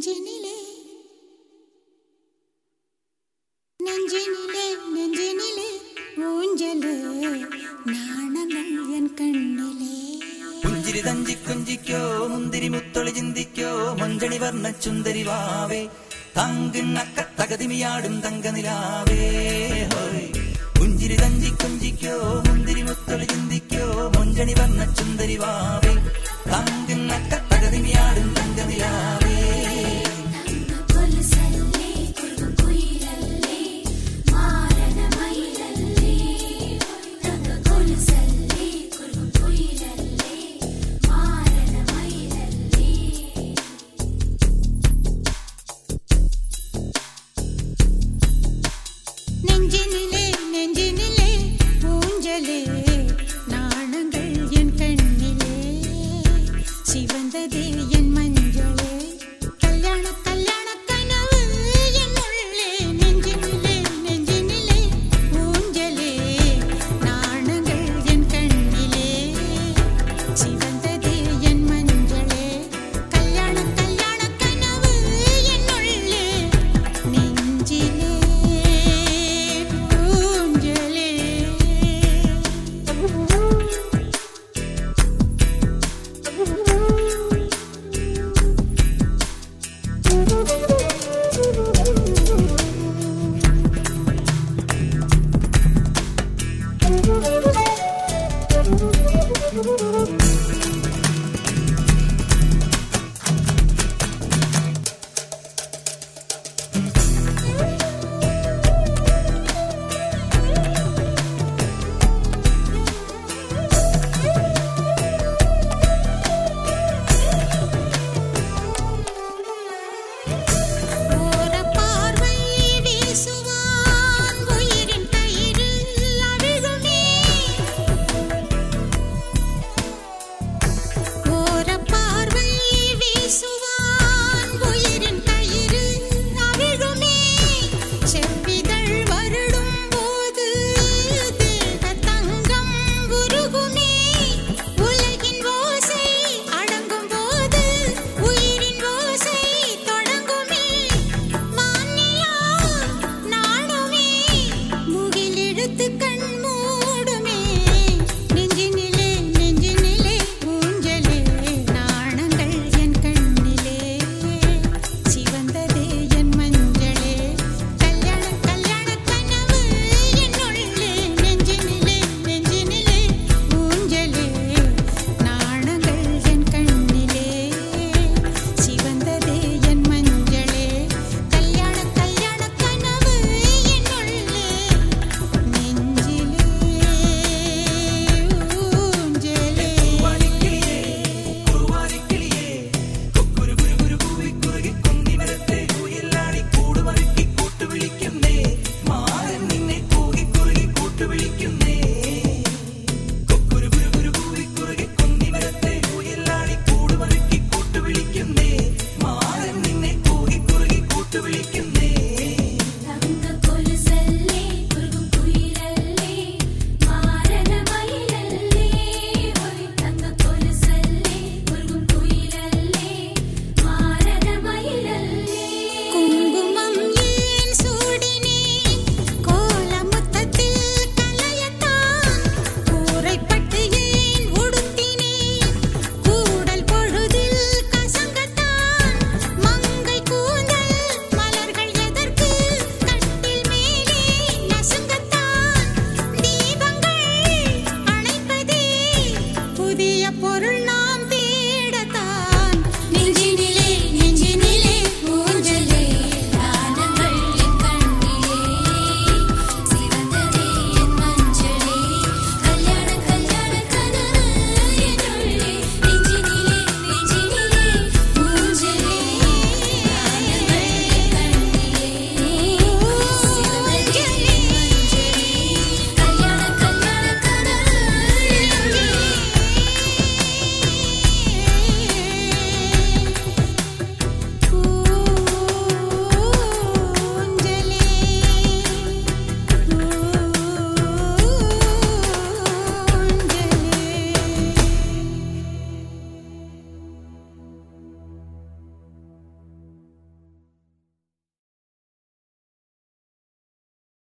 നെഞ്ചിനിലെ നെഞ്ചിനിലെ നെഞ്ചിനിലെ ഊഞ്ചലെ നാണങ്ങൾ N കണ്ണിലെ. പുഞ്ചിരി തഞ്ചി കുഞ്ചിക്കോ മുന്തിരി മുത്തൊളി ചിന്തിക്കോ മഞ്ചണി വർണ ചുന്തരി വാവേ തങ്കിണ്ണക്ക തകതിമിയാടും തങ്കനിലാവേ. പുഞ്ചിരി തഞ്ചി കുഞ്ചിക്കോ മുന്തിരി മുത്തൊളി ചിന്തിക്കോ മഞ്ചണി വർണ ചുന്തരി വാവേ തകതിമിയാടും baby, yeah.